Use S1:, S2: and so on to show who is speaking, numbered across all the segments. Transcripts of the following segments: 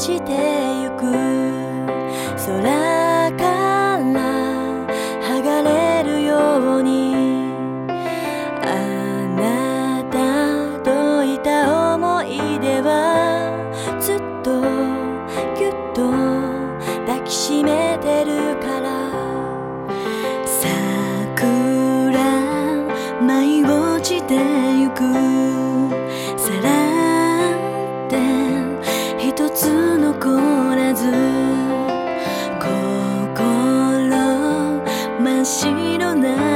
S1: ちてゆく。空から剥がれるように。あなたといた思い出はずっとぎゅっと抱きしめてるから。桜舞い落ちてゆく。真っ白な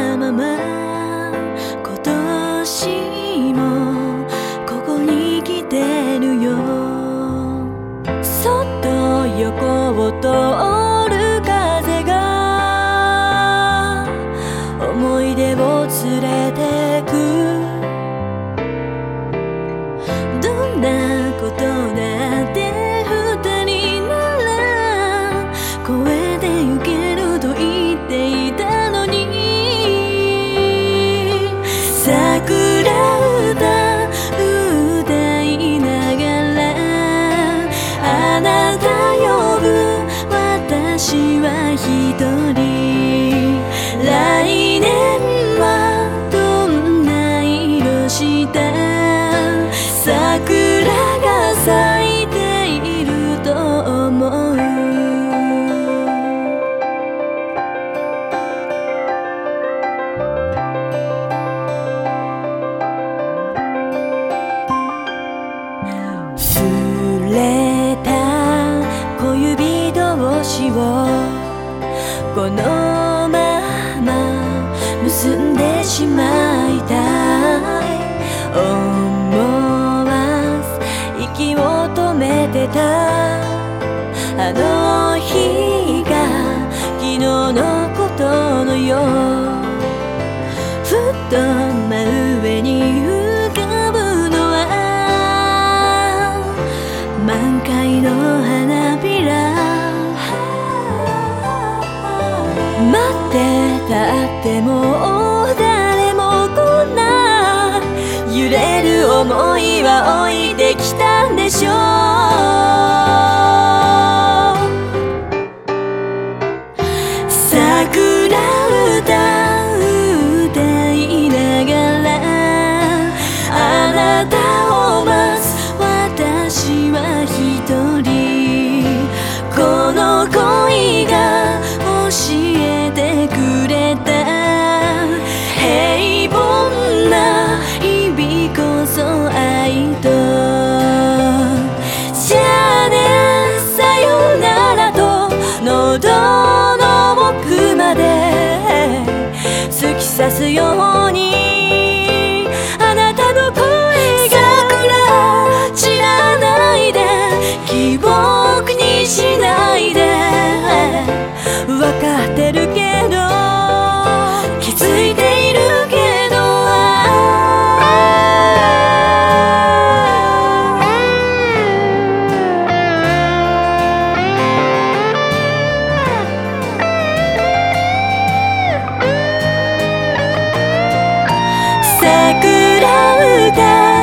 S1: 私は一人。このまま結んでしまいたい。思わず息を止めてた。あの日が昨日のことのよう。ふっとてたってもう誰も来ない。揺れる想いは置いてきたんでしょう。突き刺すようて